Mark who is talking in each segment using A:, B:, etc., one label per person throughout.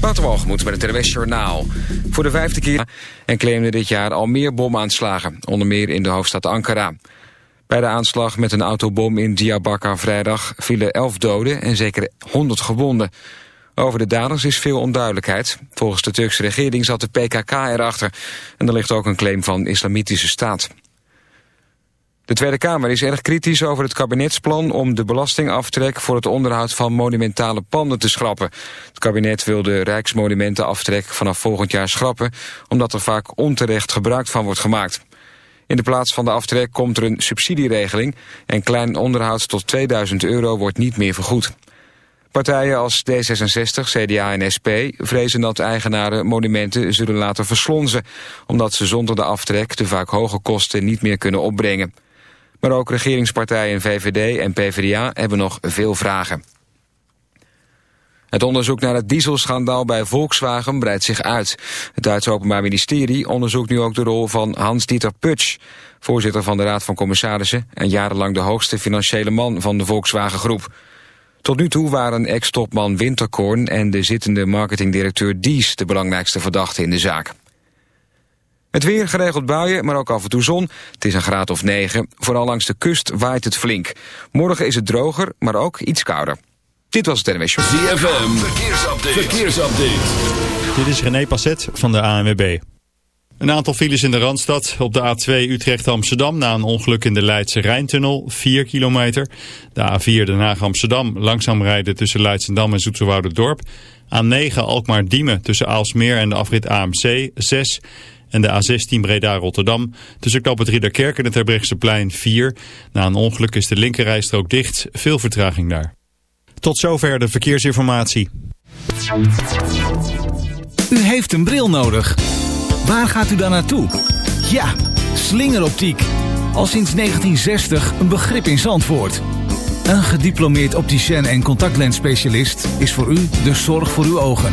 A: Waterwalgemoed met het RWS Journaal. Voor de vijfde keer en claimde dit jaar al meer bomaanslagen. Onder meer in de hoofdstad Ankara. Bij de aanslag met een autobom in Diyarbakir vrijdag vielen elf doden en zeker 100 gewonden. Over de daders is veel onduidelijkheid. Volgens de Turkse regering zat de PKK erachter. En er ligt ook een claim van islamitische staat. De Tweede Kamer is erg kritisch over het kabinetsplan om de belastingaftrek voor het onderhoud van monumentale panden te schrappen. Het kabinet wil de rijksmonumentenaftrek vanaf volgend jaar schrappen, omdat er vaak onterecht gebruik van wordt gemaakt. In de plaats van de aftrek komt er een subsidieregeling en klein onderhoud tot 2000 euro wordt niet meer vergoed. Partijen als D66, CDA en SP vrezen dat eigenaren monumenten zullen laten verslonzen, omdat ze zonder de aftrek de vaak hoge kosten niet meer kunnen opbrengen. Maar ook regeringspartijen VVD en PvdA hebben nog veel vragen. Het onderzoek naar het dieselschandaal bij Volkswagen breidt zich uit. Het Duitse Openbaar Ministerie onderzoekt nu ook de rol van Hans-Dieter Putsch... voorzitter van de Raad van Commissarissen... en jarenlang de hoogste financiële man van de Volkswagen-groep. Tot nu toe waren ex-topman Winterkorn en de zittende marketingdirecteur Dies... de belangrijkste verdachten in de zaak. Het weer geregeld buien, maar ook af en toe zon. Het is een graad of 9. Vooral langs de kust waait het flink. Morgen is het droger, maar ook iets kouder. Dit was het NWS Show.
B: ZFM, verkeersupdate. verkeersupdate.
C: Dit is René Passet van de ANWB. Een aantal files in de Randstad. Op de A2 Utrecht-Amsterdam na een ongeluk in de Leidse Rijntunnel, 4 kilometer. De A4 Den Haag-Amsterdam langzaam rijden tussen Leidsendam en Dorp. A9 Alkmaar-Diemen tussen Aalsmeer en de afrit AMC, 6 en de A16 Breda-Rotterdam. Tussen Knop het en het Terbrechtseplein 4. Na een ongeluk is de linkerrijstrook dicht. Veel vertraging daar. Tot zover de verkeersinformatie.
D: U heeft een bril nodig. Waar gaat u dan naartoe? Ja, slingeroptiek. Al sinds 1960 een begrip in Zandvoort. Een gediplomeerd opticien en contactlensspecialist is voor u de zorg voor uw ogen.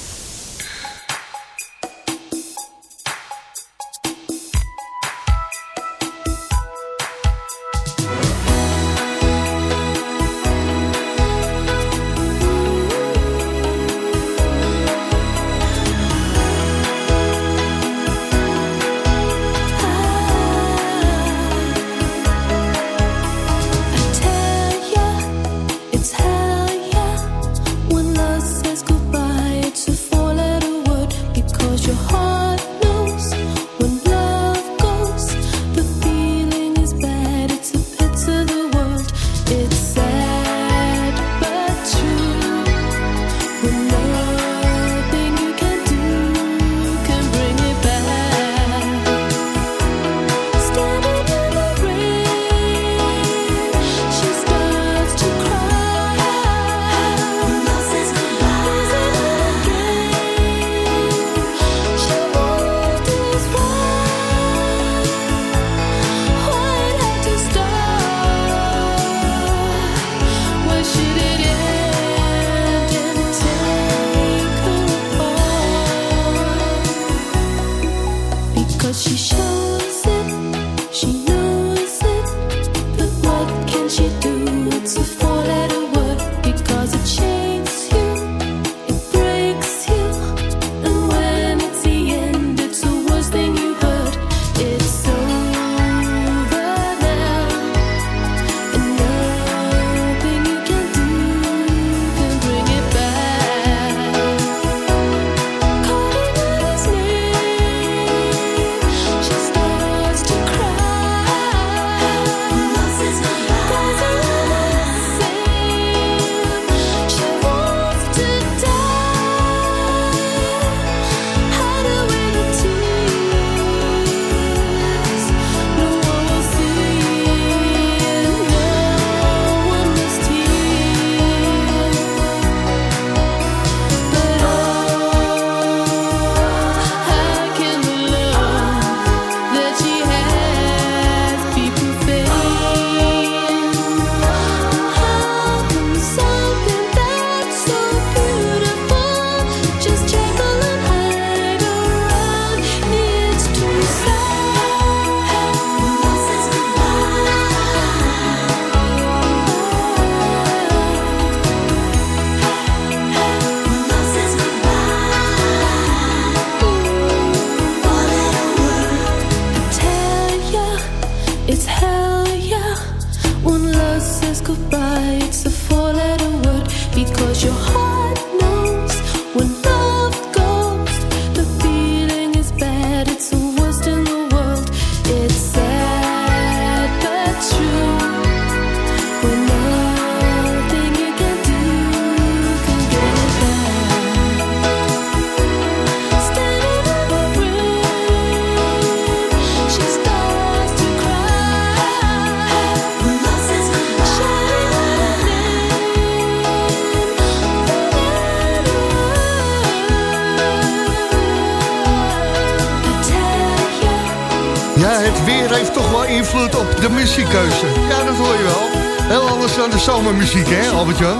E: Muziekkeuze. Ja, dat hoor je wel. Heel anders dan de zomermuziek, hè, Albert-Jan?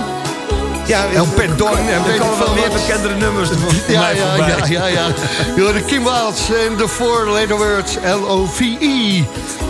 F: Ja,
E: El Perdon en
F: er
E: weet ik veel
F: wel meer
E: wat.
F: bekendere nummers
E: Ja,
F: mij
E: ja, ja, ja, ja. Je Kim Wilds en de four letter words L-O-V-E.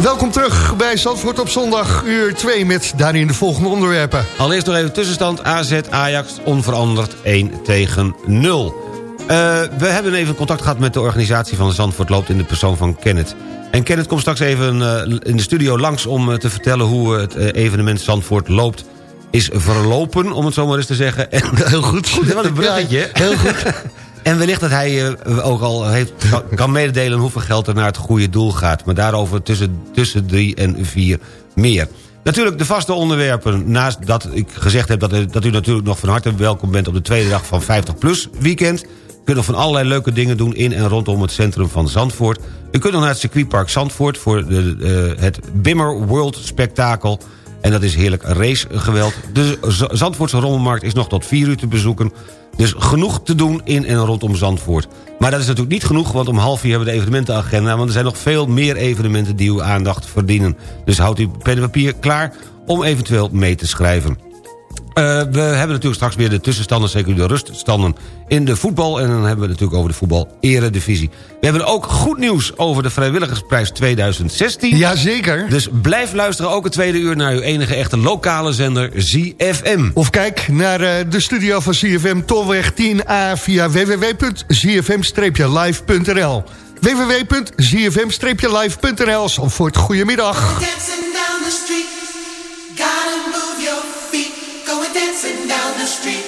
E: Welkom terug bij Zandvoort op zondag, uur 2... met daarin de volgende onderwerpen.
F: Allereerst nog even tussenstand. AZ Ajax onveranderd 1 tegen 0. Eh, we hebben even contact gehad met de organisatie van Zandvoort Loopt... in de persoon van Kenneth. En Kenneth komt straks even eh, in de studio langs... om eh, te vertellen hoe het evenement Zandvoort Loopt is verlopen... om het zo maar eens te zeggen. En,
E: Heel goed.
F: Goed, wat een bruggetje.
E: Ja, heel goed.
F: En wellicht dat hij ook al heeft, kan- kan mededelen hoeveel geld er naar het goede doel gaat. Maar daarover tussen, tussen drie en vier meer. Natuurlijk de vaste onderwerpen. Naast dat ik gezegd heb dat, dat u natuurlijk nog van harte welkom bent... op de tweede dag van 50PLUS weekend. Nog van allerlei leuke dingen doen in en rondom het centrum van Zandvoort. U kunt nog naar het circuitpark Zandvoort... voor de, eh, het Bimmer World Spektakel... En dat is heerlijk racegeweld. De Zandvoortse Rommelmarkt is nog tot 4 uur te bezoeken. Dus genoeg te doen in en rondom Zandvoort. Maar dat is natuurlijk niet genoeg, want om half vier hebben we de evenementenagenda... want er zijn nog veel meer evenementen die uw aandacht verdienen. Dus houdt uw pen en papier klaar om eventueel mee te schrijven. Eh, we hebben natuurlijk straks weer de tussenstanden, zeker de ruststanden in de voetbal. En dan hebben we het natuurlijk over de voetbal eredivisie. We hebben ook goed nieuws over de vrijwilligersprijs 2016.
E: Jazeker.
F: Dus blijf luisteren ook het tweede uur naar uw enige echte lokale zender ZFM.
E: Of kijk naar eh, de studio van CFM Tolweg 10A via www.zfm-live.nl www.zfm-live.nl Zandvoort, goedemiddag.
G: Dancing down the street, dancing down the street.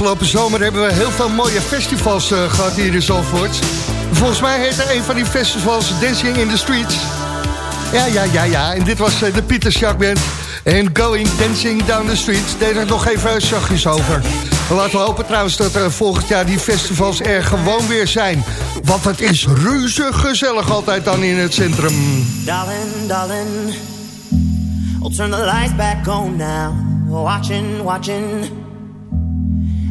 E: Afgelopen zomer hebben we heel veel mooie festivals eh, gehad hier in Zandvoort. Volgens mij heette een van die festivals Dancing in the Streets. Ja, ja, ja, ja. En dit was eh, de Pieter Band. En Going Dancing Down the Street. Deed er nog even zachtjes over. Laten we hopen trouwens dat er volgend jaar die festivals er gewoon weer zijn. Want het is reuze gezellig altijd dan in het centrum.
H: Darling, darling, I'll turn the lights back on now. Watching, watching,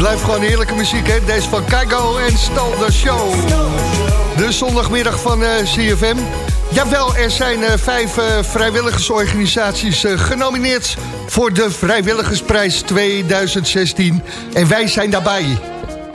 E: Het blijft gewoon heerlijke muziek, hè? Deze van Kaigo en Stal de Show. De zondagmiddag van eh, CFM. Jawel, er zijn eh, vijf eh, vrijwilligersorganisaties genomineerd... voor de Vrijwilligersprijs 2016. En wij zijn daarbij.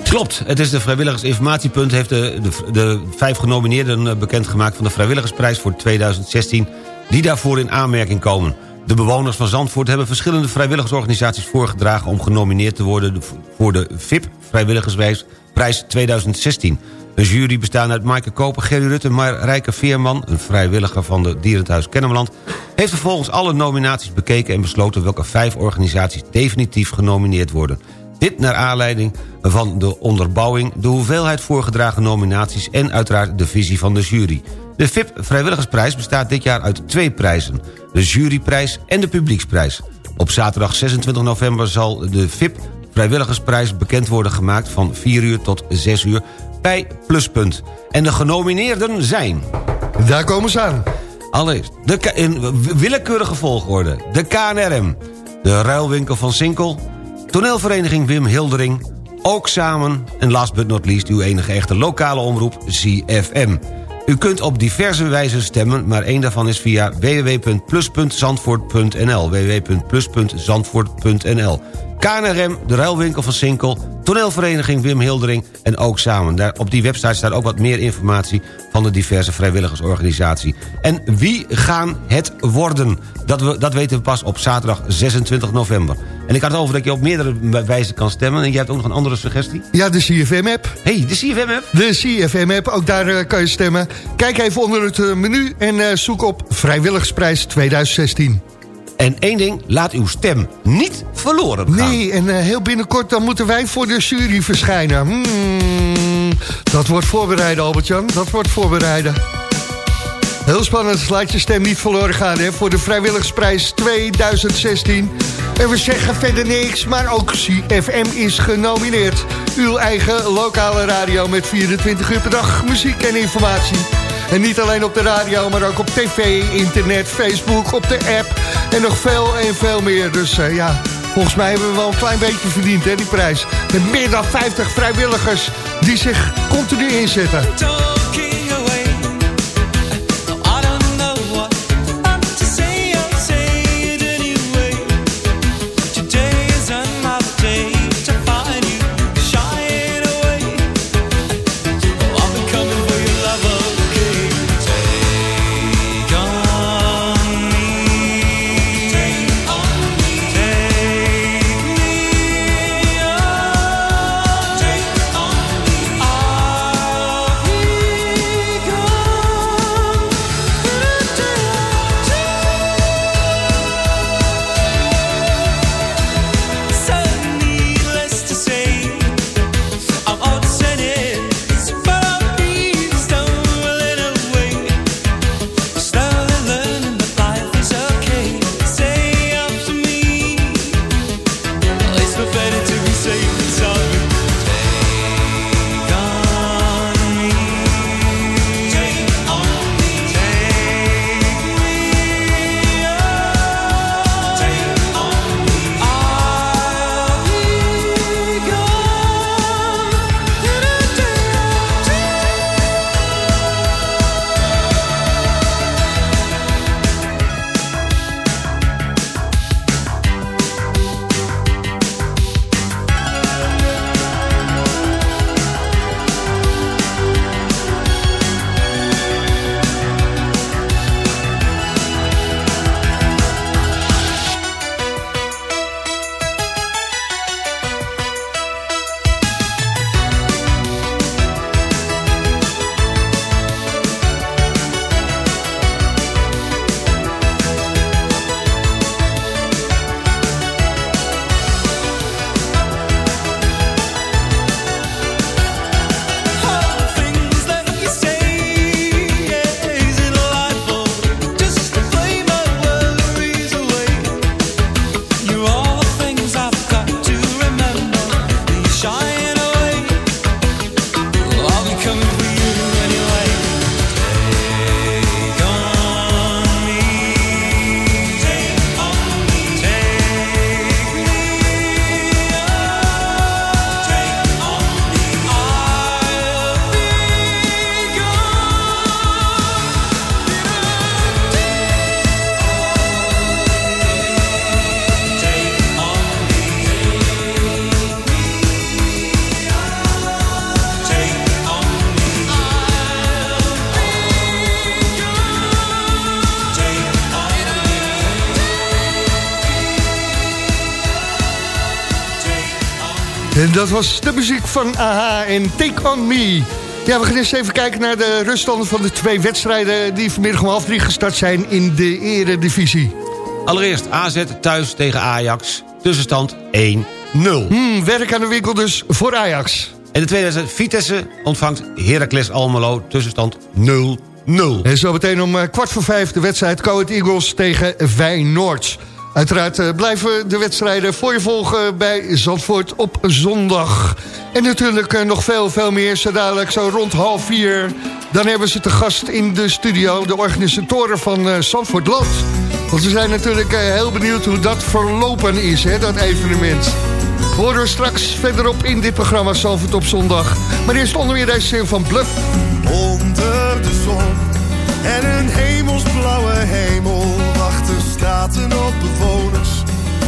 F: Klopt, het is de vrijwilligersinformatiepunt... heeft de, de, de vijf genomineerden bekendgemaakt... van de vrijwilligersprijs voor 2016... die daarvoor in aanmerking komen. De bewoners van Zandvoort hebben verschillende vrijwilligersorganisaties voorgedragen... om genomineerd te worden voor de VIP Vrijwilligersprijs prijs 2016. Een jury bestaande uit Maaike Koper, Gerry Rutte... Marijke Veerman, een vrijwilliger van de Dierenthuis Kennemerland... heeft vervolgens alle nominaties bekeken en besloten... welke vijf organisaties definitief genomineerd worden. Dit naar aanleiding van de onderbouwing... de hoeveelheid voorgedragen nominaties... en uiteraard de visie van de jury. De VIP Vrijwilligersprijs bestaat dit jaar uit twee prijzen. De juryprijs en de publieksprijs. Op zaterdag 26 november zal de VIP Vrijwilligersprijs bekend worden gemaakt... van 4 uur tot 6 uur bij Pluspunt. En de genomineerden zijn...
E: Daar komen ze aan.
F: Allereerst, de in willekeurige volgorde. De KNRM, de ruilwinkel van Sinkel... Toneelvereniging Wim Hildering, ook samen... en last but not least uw enige echte lokale omroep, ZFM. U kunt op diverse wijzen stemmen, maar één daarvan is via www.plus.zandvoort.nl www.plus.zandvoort.nl KNRM, de ruilwinkel van Sinkel, toneelvereniging Wim Hildering en ook samen. Daar, op die website staat ook wat meer informatie van de diverse vrijwilligersorganisatie. En wie gaan het worden? Dat, we, dat weten we pas op zaterdag 26 november. En ik had het over dat je op meerdere wijzen kan stemmen. En jij hebt ook nog een andere suggestie?
E: Ja, de CFM-app.
F: hey, de CFM-app?
E: De CFM-app, ook daar eh, kan je stemmen. Kijk even onder het eh, menu en eh, zoek op Vrijwilligersprijs 2016.
F: En één ding, laat uw stem niet verloren gaan.
E: Nee, en eh, heel binnenkort dan moeten wij voor de jury verschijnen. Hmm, dat wordt voorbereiden, Albert-Jan. Dat wordt voorbereiden. Heel spannend, laat je stem niet verloren gaan hè, voor de Vrijwilligersprijs 2016. En we zeggen verder niks, maar ook CFM is genomineerd. Uw eigen lokale radio met 24 uur per dag muziek en informatie. En niet alleen op de radio, maar ook op tv, internet, Facebook, op de app. En nog veel en veel meer. Dus eh, ja, volgens mij hebben we wel een klein beetje verdiend, hè, die prijs. Met meer dan 50 vrijwilligers die zich continu inzetten. Dat was de muziek van AHA en Take On Me. Ja, we gaan eens even kijken naar de ruststanden van de twee wedstrijden... die vanmiddag om half drie gestart zijn in de eredivisie.
F: Allereerst AZ thuis tegen Ajax. Tussenstand 1-0.
E: Hmm, werk aan de winkel dus voor Ajax.
F: En de tweede wedstrijd Vitesse ontvangt Heracles Almelo. Tussenstand 0-0.
E: En zo meteen om eh, kwart voor vijf de wedstrijd Coët Eagles tegen Feyenoord. Uiteraard eh, blijven de wedstrijden voor je volgen bij Zandvoort op zondag. En natuurlijk eh, nog veel, veel meer. Zo dadelijk zo rond half vier. Dan hebben ze te gast in de studio de organisatoren van eh, Zandvoort Land. Want we zijn natuurlijk heel benieuwd hoe dat verlopen is, hè, dat evenement.
I: We horen we straks verderop in dit programma Zandvoort op zondag. Maar eerst onder meer deze zin van Bluff.
J: Onder de zon en een hemelsblauwe hemel wachten straten op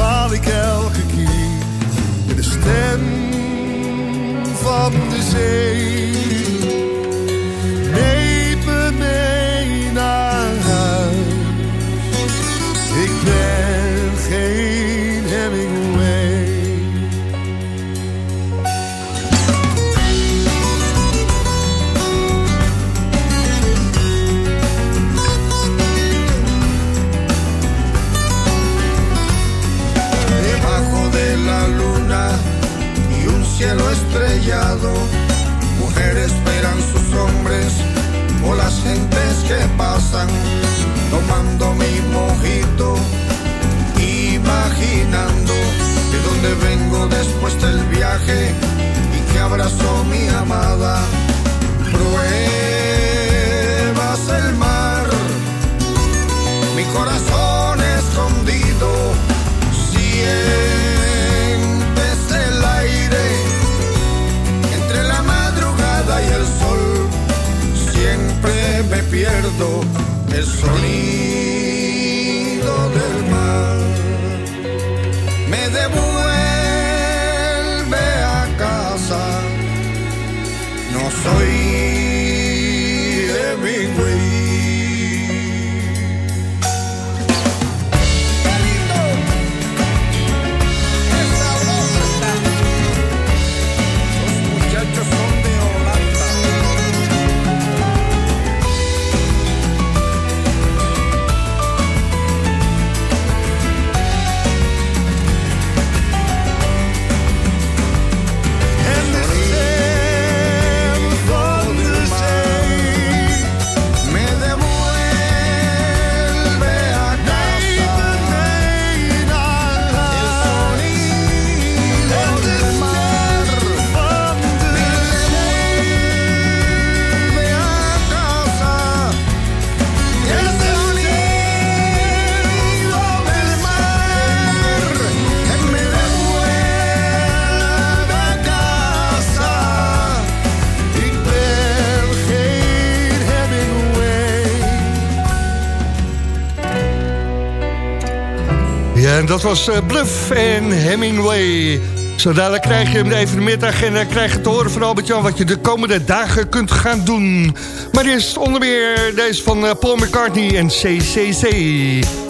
J: baal ik elke keer. Met de stem van de zee.
E: Het es sonido.
I: dat was eh, Bluff en Hemingway. Zo dadelijk krijg je hem even de middag en dan krijg je te horen van Albert-Jan... wat je de komende dagen kunt gaan doen. Maar eerst onder meer deze van eh, Paul McCartney en CCC.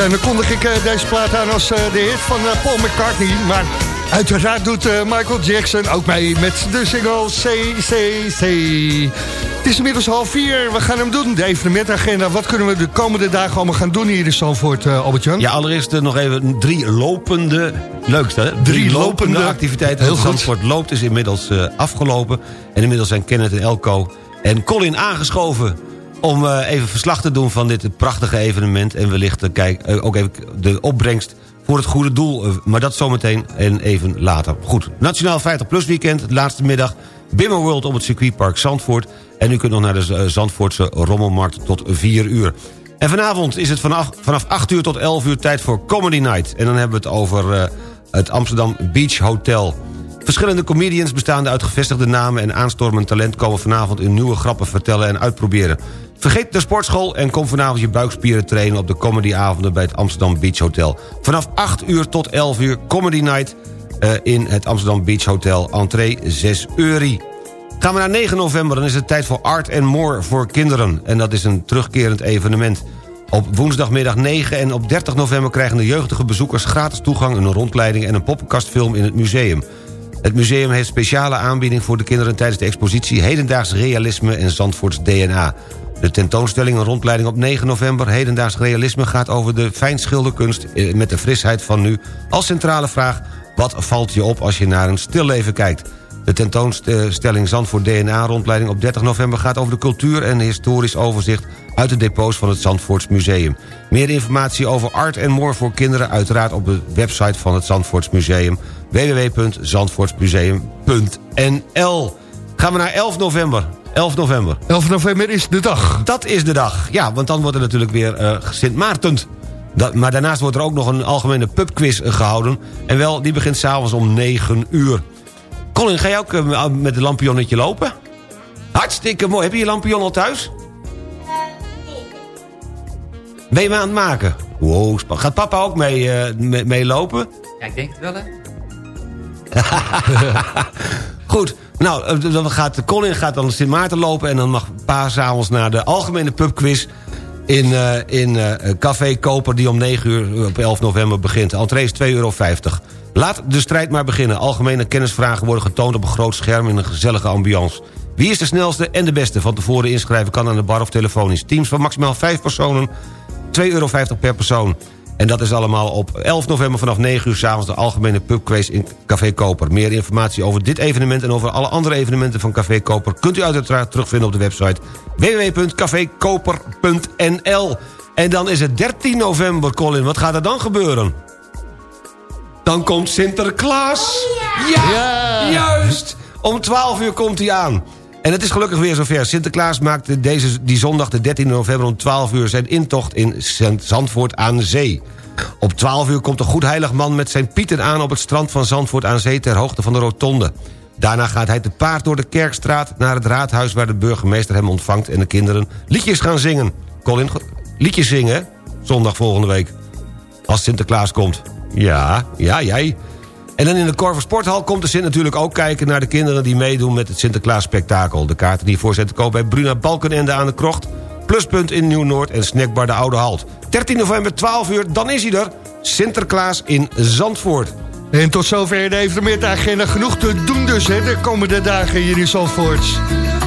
E: Ja, en dan kondig ik eh, deze plaat aan als eh, de hit van eh, Paul McCartney. Maar uiteraard doet Michael Jackson ook mee met de single CCC. Het is inmiddels half vier. We gaan hem doen, de evenementagenda. Wat kunnen we de komende dagen allemaal gaan doen hier in Zandvoort, Albert-Jan?
F: Ja, allereerst nog even drie lopende... Leukste, hè?
E: Drie lopende-
F: activiteiten.
E: Heel.
F: Zandvoort loopt is inmiddels afgelopen. En inmiddels zijn Kenneth en Elko en Colin aangeschoven... om eh, even verslag te doen van dit prachtige evenement... en wellicht te kijken, eh, ook even de opbrengst voor het goede doel. Eh, maar dat zometeen en even later. Goed, Nationaal 50PLUS weekend, laatste middag... World op het circuitpark Zandvoort... en u kunt nog naar de eh, Zandvoortse Rommelmarkt tot 4 uur. En vanavond is het vanaf, vanaf 8 uur tot 11 uur tijd voor Comedy Night. En dan hebben we het over eh, het Amsterdam Beach Hotel. Verschillende comedians bestaande uit gevestigde namen... en aanstormend talent komen vanavond hun nieuwe grappen vertellen en uitproberen. Vergeet de sportschool en kom vanavond je buikspieren trainen... op de comedyavonden bij het Amsterdam Beach Hotel. Vanaf 8 uur tot 11 uur Comedy Night eh, in het Amsterdam Beach Hotel. Entree 6 euro. Gaan we naar 9 november, dan is het tijd voor Art and More voor kinderen. En dat is een terugkerend evenement. Op woensdagmiddag 9 en op 30 november krijgen de jeugdige bezoekers gratis toegang... een rondleiding en een poppenkastfilm in het museum. Het museum heeft speciale aanbieding voor de kinderen tijdens de expositie... Hedendaags Realisme en Zandvoorts DNA. De tentoonstelling een rondleiding op 9 november... Hedendaags Realisme gaat over de fijnschilderkunst eh, met de frisheid van nu... als centrale vraag, wat valt je op als je naar een stilleven kijkt? De tentoonstelling Zandvoort DNA-rondleiding op 30 november... gaat over de cultuur en historisch overzicht... uit de depots van het Zandvoorts Museum. Meer informatie over art en more voor kinderen... uiteraard op de website van het Zandvoorts Museum... www.zandvoortsmuseum.nl Gaan we naar 11 november. 11 november.
E: 11 november is de dag.
F: Dat is de dag. Ja, want dan wordt er natuurlijk weer eh Sint Maarten. Dat, maar daarnaast wordt er ook nog een algemene pubquiz eh, gehouden. En wel, die begint s'avonds om 9 uur. Colin, ga jij ook eh, met het lampionnetje lopen? Hartstikke mooi. Heb je je lampion al thuis? Ben je aan het maken? Wow, gaat papa ook mee, eh, mee, mee lopen?
K: Ja, ik denk het wel, hè?
F: Goed, nou, eh, dan gaat, Colin gaat dan Sint Maarten lopen... en dan mag pa s'avonds naar de algemene pubquiz... in, eh, in eh, Café Koper, die om 9 uur op 11 november begint. Entree is 2,50 euro. Laat de strijd maar beginnen. Algemene kennisvragen worden getoond op een groot scherm... in een gezellige ambiance. Wie is de snelste en de beste? Van tevoren inschrijven kan aan de bar of telefonisch. Teams van maximaal 5 personen, 2,50 euro per persoon. En dat is allemaal op 11 november vanaf 9 uur s'avonds... de algemene pubquiz in Café Koper. Meer informatie over dit evenement en over alle andere evenementen van Café Koper... kunt u uiteraard terugvinden op de website www.cafekoper.nl. En dan is het 13 november, Colin. Wat gaat er dan gebeuren? Dan komt Sinterklaas. ja, juist. Om 12 uur komt hij aan. En het is gelukkig weer zover. Sinterklaas maakt deze, die zondag de 13 november om 12 uur... zijn intocht in Zand- Zandvoort aan Zee. Op 12 uur komt een goed heilig man met zijn pieten aan... op het strand van Zandvoort aan Zee ter hoogte van de rotonde. Daarna gaat hij te paard door de Kerkstraat naar het raadhuis... waar de burgemeester hem ontvangt en de kinderen liedjes gaan zingen. Colin, liedjes zingen? Zondag volgende week. Als Sinterklaas komt. Ja, ja, jij. En dan in de Korver Sporthal komt de Sint natuurlijk ook kijken... naar de kinderen die meedoen met het Sinterklaas spektakel. De kaarten die zijn te koop bij Bruna Balkenende aan de Krocht... Pluspunt in Nieuw-Noord en Snackbar de Oude Halt. 13 november, 12 uur, dan is hij er. Sinterklaas in Zandvoort.
E: En tot zover de evenementagenda. Genoeg te doen dus hè, de komende dagen hier in Zandvoort.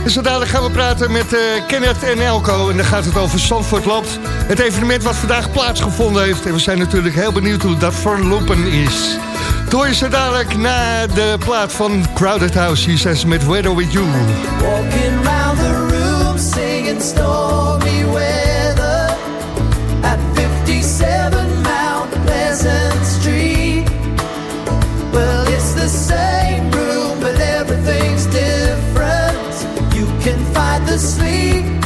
E: En zo dadelijk gaan we praten met eh, Kenneth en Elko. En dan gaat het over Zandvoort Loopt. Het evenement wat vandaag plaatsgevonden heeft. En we zijn natuurlijk heel benieuwd hoe dat verlopen is. Door je zo dadelijk naar de plaat van Crowded House. Hier zijn ze met Weather With You.
G: Walking round the room singing stormy
E: asleep.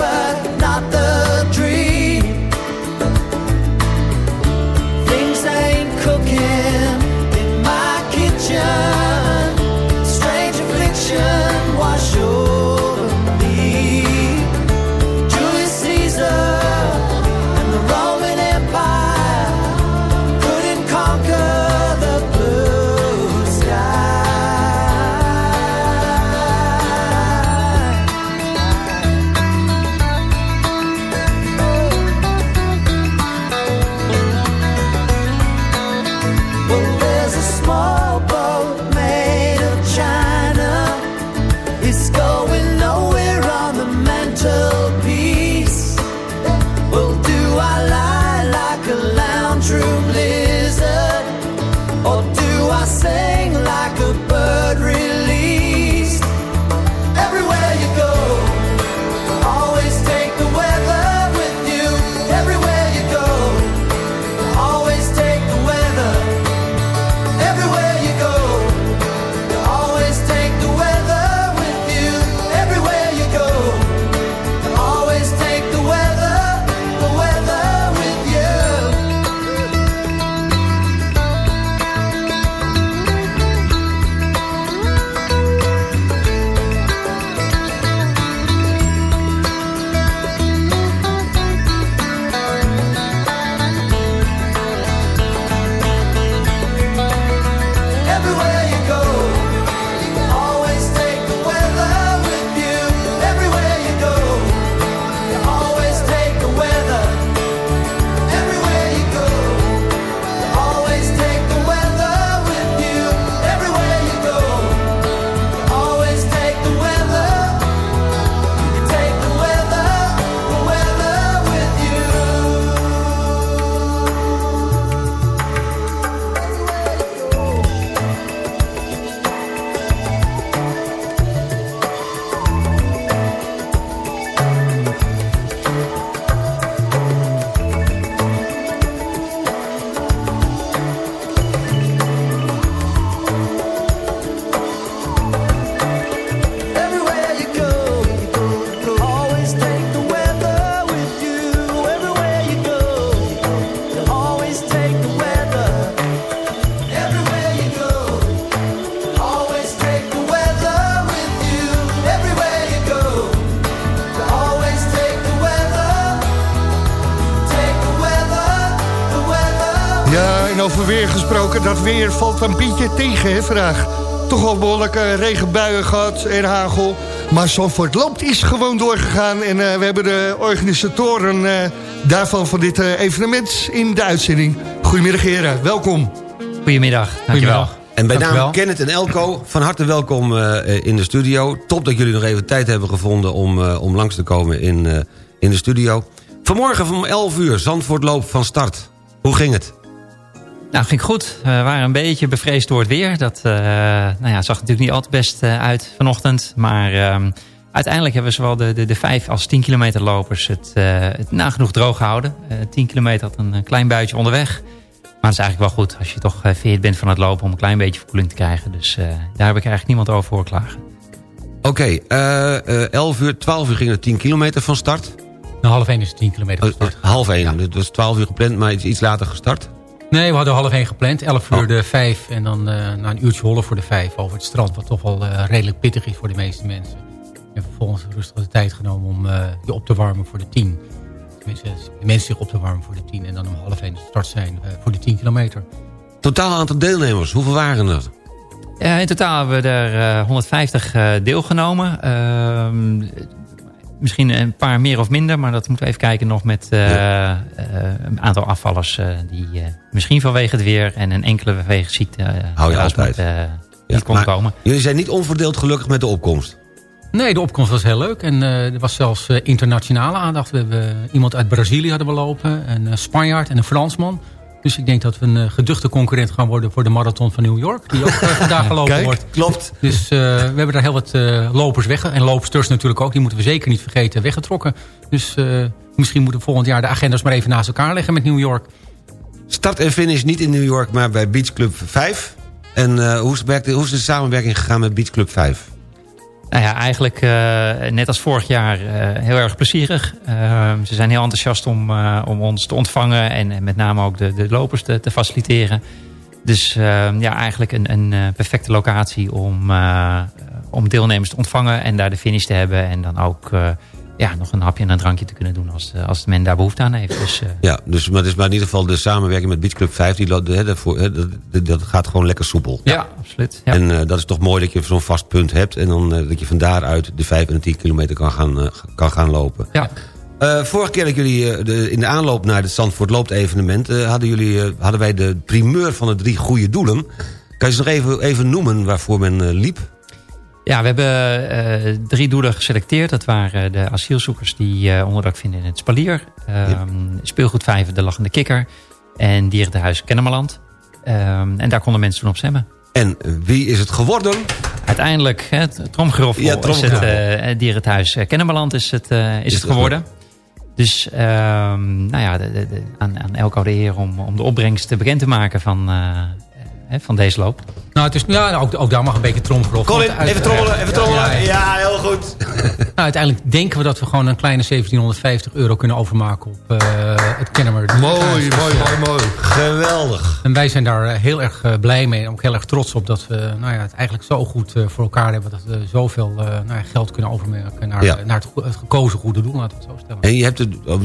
E: Gesproken. Dat weer valt een beetje tegen, hè, vandaag. Toch wel behoorlijke regenbuien gehad en hagel. Maar Zandvoort loopt is gewoon doorgegaan. En eh, we hebben de organisatoren eh, daarvan van dit eh, evenement in de uitzending. Goedemiddag heren, welkom.
K: Goedemiddag, dankjewel.
F: En bij naam
K: Dankjewel.
F: Kenneth en Elko, van harte welkom eh, in de studio. Top dat jullie nog even tijd hebben gevonden om, eh, om langs te komen in, eh, in de studio. Vanmorgen om 11 uur, Zandvoort loopt van start. Hoe ging het?
K: Nou, ging goed. We waren een beetje bevreesd door het weer. Dat eh, nou ja, zag natuurlijk niet altijd best eh, uit vanochtend. Maar ehm, uiteindelijk hebben zowel de, de, de 5 als 10 kilometer lopers het, eh, het nagenoeg droog gehouden. Eh 10 kilometer had een, een klein buitje onderweg. Maar het is eigenlijk wel goed als je toch veert bent van het lopen... om een klein beetje verkoeling te krijgen. Dus eh, daar heb ik eigenlijk niemand over voor klagen.
F: Oké, eh, eh, 11 uur, 12 uur ging het 10 kilometer van start.
L: Nou, half één is het 10 kilometer gestart.
F: half 1, het was 12 uur gepland, maar iets, iets later gestart.
L: Nee, we hadden half één gepland. 11
F: Oh.
L: uur de 5 en dan eh, na een uurtje hollen voor de 5 over het strand. Wat toch wel eh, redelijk pittig is voor de meeste mensen. En vervolgens rustig de tijd genomen om eh, je op te warmen voor de 10. Tenminste, de mensen zich op te warmen voor de 10. En dan om half één de start zijn eh, voor de 10 kilometer.
F: Totaal aantal deelnemers, hoeveel waren er?
K: Ja, in totaal hebben we er eh, 150 eh, deelgenomen. Misschien een paar meer of minder, maar dat moeten we even kijken nog met eh, eh, een aantal afvallers eh, die eh, misschien vanwege het weer en een enkele vanwege ziekte eh,
F: Hou je
K: helaas
F: altijd.
K: niet,
F: Ja,
K: kon
F: maar
K: komen.
F: Jullie zijn niet onverdeeld gelukkig met de opkomst.
L: Nee, de opkomst was heel leuk. En eh, er was zelfs eh, internationale aandacht. We hebben iemand uit Brazilië hadden we lopen. Een eh, Spanjaard en een Fransman. Dus ik denk dat we een eh, geduchte concurrent gaan worden voor de marathon van New York. Die ook eh, vandaag gelopen
F: Kijk,
L: wordt.
F: klopt.
L: Dus eh, we hebben daar heel wat lopers weg. En loopsters natuurlijk ook. Die moeten we zeker niet vergeten weggetrokken. Dus misschien moeten we volgend jaar de agendas maar even naast elkaar leggen met New York.
F: Start en finish niet in New York, maar bij Beach Club 5. En hoe, is, werkt- hoe is de samenwerking gegaan met Beach Club 5?
K: Nou ja, eigenlijk eh, net als vorig jaar eh, heel erg plezierig. Ehm, ze zijn heel enthousiast om, eh, om ons te ontvangen en, en met name ook de, de lopers te, te faciliteren. Dus ehm, ja, eigenlijk een, een perfecte locatie om, om deelnemers te ontvangen en daar de finish te hebben. En dan ook ja, nog een hapje en een drankje te kunnen doen als, eh, als men daar behoefte aan heeft. Dus, eh,
F: Ja, dus, maar maar in ieder geval de samenwerking met Beach Club 5. Die, dat, dat, gaat gewoon lekker soepel.
K: ja, absoluut. Ja.
F: En eh, dat is toch mooi dat je zo'n vast punt hebt. En dan dat je van daaruit de 5 en de 10 kilometer kan gaan, kan gaan lopen.
K: Ja.
F: Vorige keer dat jullie de, in de aanloop naar het Zandvoort Loopt evenement... hadden, jullie, hadden wij de primeur van de drie goede doelen. Kan je ze nog even, even noemen waarvoor men liep?
K: Ja, we hebben eh, drie doelen geselecteerd. Dat waren de asielzoekers die eh, onderdak vinden in het Spalier. ehm Speelgoedvijver De Lachende Kikker. En Dierentehuis Kennemerland. Ehm, en daar konden mensen toen op stemmen.
F: En eh, wie is het geworden?
K: Uiteindelijk, hè, het tromgeroffel
F: Ja,
K: is het eh, Dierentehuis eh, Kennemerland is het, eh, is het geworden. Dus ehm, nou ja, de, de, de- aan, aan Elko de Heer om, om de opbrengst bekend te maken van, van deze loop.
L: Nou, het is, ja, ook, ook daar mag een beetje tromgeroffel.
F: Colin,
L: uit-
F: even trommelen, even trommelen.
L: Ja,
F: Ja,
L: ja.
F: heel goed.
L: Nou, uiteindelijk denken we dat we gewoon een kleine 1750 euro kunnen overmaken op eh, het Kennemer.
E: Mooi, mooi, mooi, mooi.
F: Geweldig.
L: En wij zijn daar eh, heel erg eh, blij mee en ook heel erg trots op dat we nou ja, het eigenlijk zo goed voor elkaar hebben. Dat we zoveel eh, nou ja, geld kunnen overmaken naar,
F: Ja.
L: naar het, gekozen goede doel, laten we het zo stellen.
F: En je hebt het, oh,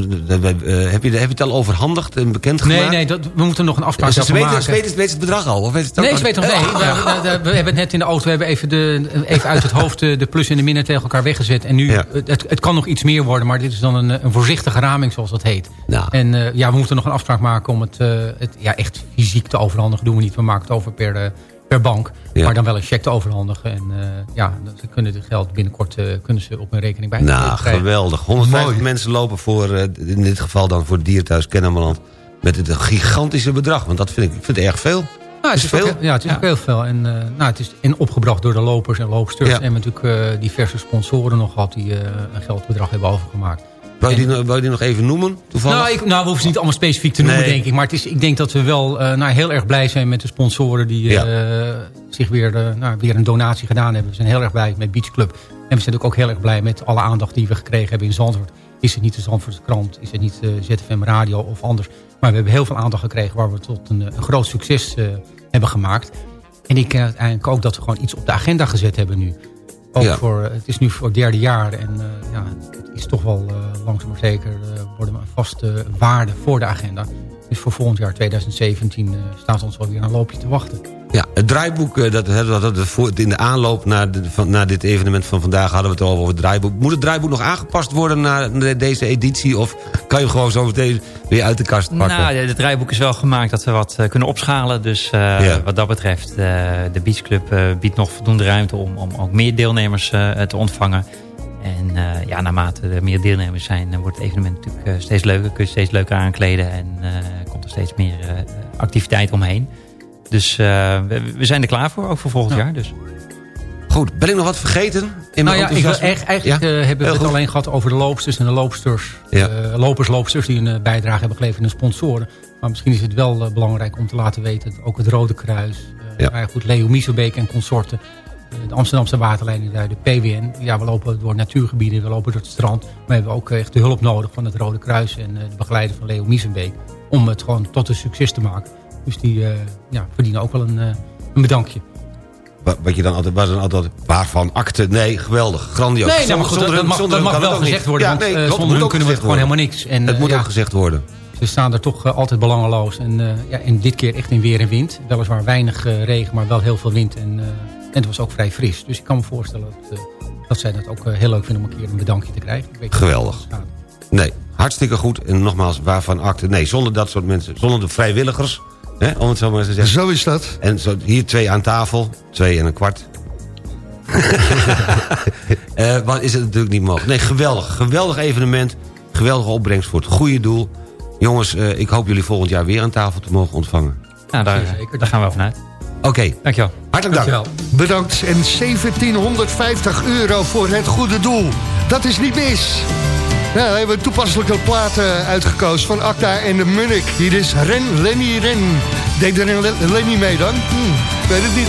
F: heb, je, heb je het al overhandigd en bekendgemaakt?
L: Nee, nee, dat, we moeten nog een afspraak
F: Dus ze
L: daarvoor
F: weten, ze
L: maken.
F: weten het bedrag al? Of weet het ook
L: Nee,
F: al?
L: ze weten nog nee. We, we- we- we hebben het net in de auto we hebben even, de, even uit het hoofd de, de plus en de minnen tegen elkaar weggezet. En nu,
F: Ja.
L: het, het kan nog iets meer worden, maar dit is dan een, een voorzichtige raming zoals dat heet.
F: Nou.
L: En eh, ja, we moeten nog een afspraak maken om het, eh, het ja, echt fysiek te overhandigen. doen we niet, we maken het over per, eh, per bank.
F: Ja.
L: Maar dan wel een cheque te overhandigen. En eh, ja, ze kunnen het geld binnenkort eh, kunnen ze op hun rekening bij
F: Nou, geweldig. 150
E: Mooi.
F: mensen lopen voor, eh, in dit geval dan voor het Dierenthuis Kennemerland... met het gigantische bedrag. Want dat vind ik, ik vind het erg veel.
L: Nou, het
F: Is
L: is, ook,
F: veel?
L: ja, het is ook heel veel. En, eh, nou, het is en opgebracht door de lopers en loopsters.
F: Ja.
L: En natuurlijk eh, diverse sponsoren nog gehad die eh, een geldbedrag hebben overgemaakt.
F: Wou je, die, nog- wou je die nog even noemen? Toevallig?
L: Nou, ik, nou, we hoeven ze niet allemaal specifiek te noemen,
F: Nee.
L: denk ik. Maar het is, ik denk dat we wel nou, heel erg blij zijn met de sponsoren... die
F: Ja.
L: zich weer, nou, weer een donatie gedaan hebben. We zijn heel erg blij met Beach Club. En we zijn natuurlijk ook heel erg blij met alle aandacht die we gekregen hebben in Zandvoort. Is het niet de Zandvoortse krant, is het niet ZFM Radio of anders. Maar we hebben heel veel aandacht gekregen... waar we tot een, een groot succes eh, hebben gemaakt. En ik denk uiteindelijk ook dat we gewoon iets op de agenda gezet hebben nu. Ook
F: Ja.
L: voor, het is nu voor het derde jaar en eh, ja, het is toch wel eh, langzaam maar zeker eh, worden we een vaste waarde voor de agenda. Dus voor volgend jaar 2017 eh, staat ons wel weer een loopje te wachten.
F: Ja, het draaiboek, eh, dat, voor- in de aanloop naar, de, van, naar dit evenement van vandaag hadden we het al over het draaiboek. Moet het draaiboek nog aangepast worden naar de- deze editie? Of kan je hem gewoon zo meteen weer uit de kast pakken?
K: Nou, het draaiboek is wel gemaakt dat we wat eh, kunnen opschalen. Dus eh,
F: Ja.
K: wat dat betreft, eh, de Beach Club biedt nog voldoende ruimte om, om ook meer deelnemers eh, te ontvangen. En eh, ja, naarmate er meer deelnemers zijn, wordt het evenement natuurlijk eh, steeds leuker. Kun je steeds leuker aankleden en eh, komt er steeds meer eh, activiteit omheen. Dus eh, we, we zijn er klaar voor, ook voor volgend jaar. Dus.
F: Goed, ben ik nog wat vergeten? In
L: Nou ja, ik wil, eigenlijk
F: Ja?
L: eh, hebben we het
F: goed.
L: alleen gehad over de loopsters en de loopsters.
F: Ja.
L: Eh, lopers, loopsters die een bijdrage hebben geleverd in de sponsoren. Maar misschien is het wel belangrijk om te laten weten... dat ook het Rode Kruis,
F: Ja.
L: ja, goed, Leo Mieselbeek en consorten... eh, de Amsterdamse waterleiding de PWN. Ja, we lopen door natuurgebieden, we lopen door het strand. Maar we hebben ook echt de hulp nodig van het Rode Kruis... en eh, de begeleider van Leo Mieselbeek... om het gewoon tot een succes te maken. Dus die eh, ja, verdienen ook wel een, eh, een bedankje.
F: Wa- Wat je dan altijd, was dan altijd, waarvan akte? Nee, geweldig, grandioos.
L: Nee, nou, maar goed,
F: Zonder
L: dat
F: hun-
L: mag, dat mag wel gezegd
F: niet.
L: worden.
F: Ja,
L: want
F: nee,
L: eh, zonder hun kunnen we gewoon helemaal niks. En,
F: Het
L: eh,
F: moet
L: ja,
F: ook gezegd worden.
L: Ze staan daar toch eh, altijd belangeloos. En, eh, ja, en dit keer echt in weer en wind. Weliswaar weinig eh, regen, maar wel heel veel wind. En, eh, en het was ook vrij fris. Dus ik kan me voorstellen dat, eh, dat zij dat ook eh, heel leuk vinden om een keer een bedankje te krijgen. Ik weet niet
F: Geweldig. Nee, hartstikke goed. En nogmaals, waarvan akte? Nee, zonder dat soort mensen, zonder de vrijwilligers, hè, om het zo maar eens te zeggen.
E: Zo is dat.
F: En zo, hier twee aan tafel, twee en een kwart. Eh, wat is het natuurlijk niet mogelijk. Nee, geweldig. Geweldig evenement. Geweldige opbrengst voor het goede doel. Jongens, eh, ik hoop jullie volgend jaar weer aan tafel te mogen ontvangen.
K: Nou, daar, daar gaan we vanuit.
F: Oké,
K: Dankjewel.
F: hartelijk dank.
E: Bedankt. En 1750 euro voor het goede doel. Dat is niet mis. Nou, we hebben toepasselijke plaat eh, uitgekozen van Acta en de Munnik. Hier is Ren, Lenny, Ren. Deed er Lenny mee dan? Hm, weet het niet.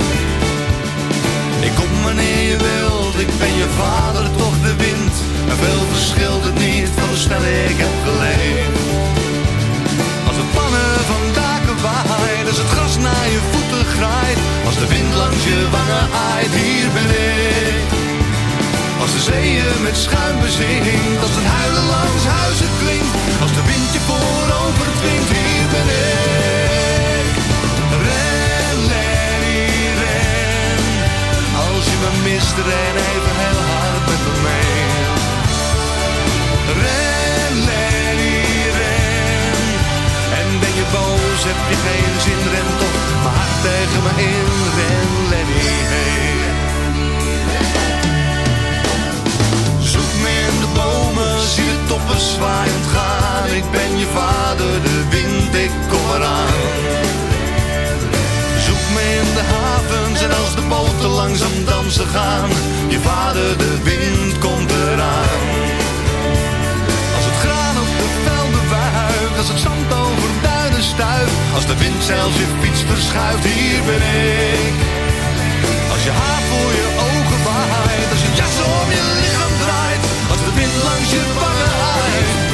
M: Kom wanneer je wilt, ik ben je vader, toch de wind. En veel verschilt het niet van hoe snel ik heb geleefd Als de pannen van daken waaien, als het gras naar je voeten graait Als de wind langs je wangen aait, hier ben ik. Als de zeeën met schuim bezinkt, als het huilen langs huizen klinkt, als de wind je voorover hier ben ik. Mist, ren even heel hard met me mee. Ren, Lenny, ren. En ben je boos, heb je geen zin, ren toch maar tegen me in. Ren, Lenny, hey. Zoek me in de bomen, zie de toppen zwaaiend gaan. Ik ben je vader, de wind, ik kom eraan. In de havens en als de boten langzaam dansen gaan. Je vader, de wind, komt eraan. Als het graan op de velden wuift, als het zand over duinen stuift. Als de wind zelfs je fiets verschuift, hier ben ik. Als je haar voor je ogen waait, als je jas om je lichaam draait, als de wind langs je wangen aait,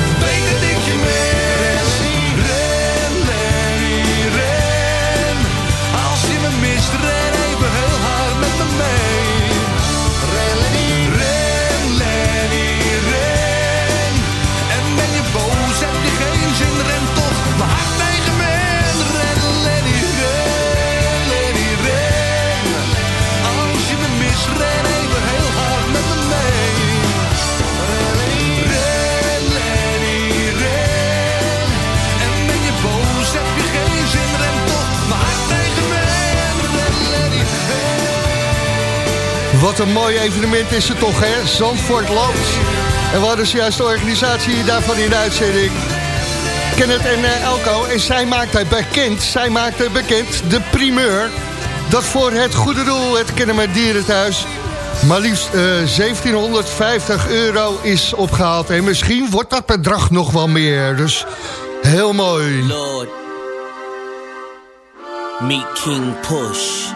E: Wat een mooi evenement is het toch, hè? Zandvoort loopt. En we hadden zojuist de organisatie daarvan in uitzending. Kenneth en eh, Elko. En zij maakte bekend, zij maakte bekend de primeur... dat voor het goede doel, het Kennemer Dierenthuis... maar liefst eh, 1750 euro is opgehaald. En misschien wordt dat bedrag nog wel meer. Dus heel mooi.
N: Lord, meet King Push.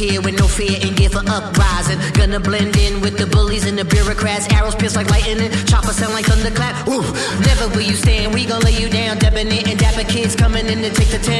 O: Here with no fear and give for uprising. Gonna blend in with the bullies and the bureaucrats. Arrows pierce like lightning, chopper sound like thunderclap. Woo! Never will you stand, we gon' lay you down. Debonair and dapper kids coming in to take the town.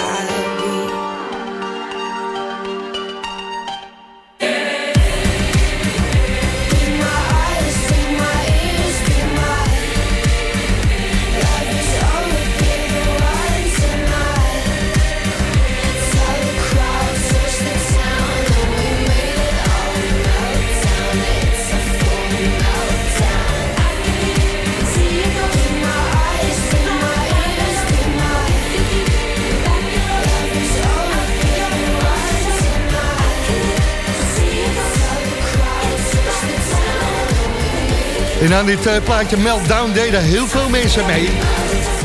E: En aan dit eh, plaatje Meltdown deden heel veel mensen mee.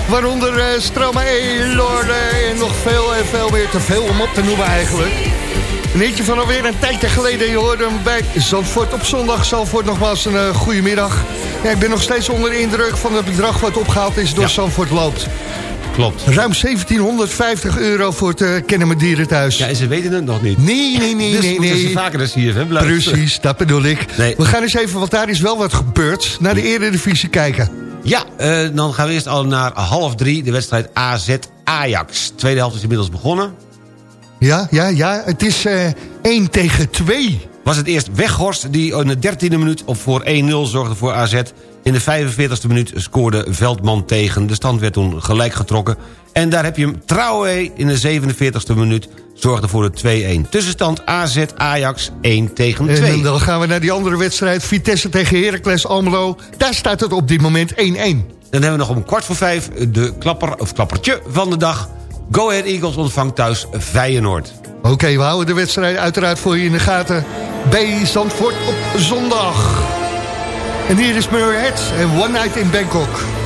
E: Waaronder eh Stromae, Lorde en nog veel en veel meer. Te veel om op te noemen eigenlijk. Een eentje van alweer een tijdje geleden. Je hoorde hem bij Zandvoort op zondag. Zandvoort nogmaals een uh, goede middag. Ja, ik ben nog steeds onder de indruk van het bedrag wat opgehaald is door
F: Ja.
E: Zandvoort Loopt.
F: Klopt.
E: Ruim 1750 euro voor het uh, Kennen Dierenthuis.
F: Ja, en ze weten het nog niet.
E: Nee, nee, nee,
F: dus
E: nee. nee.
F: ze vaker naar CFM blijven.
E: Precies, dat bedoel ik.
F: Nee.
E: We gaan eens even, want daar is wel wat gebeurd, naar de Eredivisie kijken.
F: Ja, eh, dan gaan we eerst al naar half drie. De wedstrijd AZ-Ajax. Tweede helft is inmiddels begonnen.
E: Ja, ja, ja. Het is eh 1 tegen 2.
F: Was het eerst Weghorst die in de 13e minuut op voor 1-0 zorgde voor AZ. In de 45e minuut scoorde Veldman tegen. De stand werd toen gelijk getrokken. En daar heb je hem. Traoré in de 47e minuut zorgde voor de 2-1. Tussenstand AZ-Ajax 1 tegen 2.
E: En dan gaan we naar die andere wedstrijd. Vitesse tegen Heracles Almelo. Daar staat het op dit moment 1-1.
F: Dan hebben we nog om kwart voor vijf de klapper, of klappertje van de dag. Go Ahead Eagles ontvangt thuis Feyenoord.
E: Oké, we houden de wedstrijd uiteraard voor je in de gaten. Bij Zandvoort op zondag. En hier is Murray Heads en eh, One Night in Bangkok.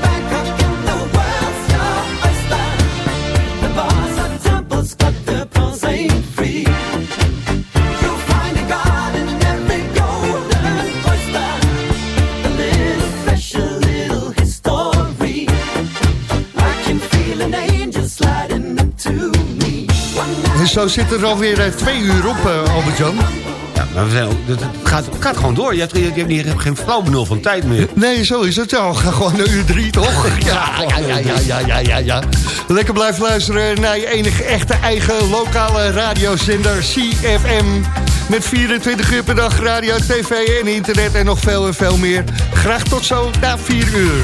E: zo zit er alweer eh, twee uur op, eh, Albert-Jan.
F: Ja, maar we zijn ook, het, gaat, gaat gewoon door. Je hebt, je hebt, je hebt geen flauw benul van tijd meer.
E: Nee, zo is het. Ja, gaan gewoon naar uur drie, toch? Ja, ja, ja, ja, ja, ja, ja. Lekker blijven luisteren naar je enige echte eigen lokale radiozender CFM. Met 24 uur per dag radio, tv en internet en nog veel en veel meer. Graag tot zo na 4 uur.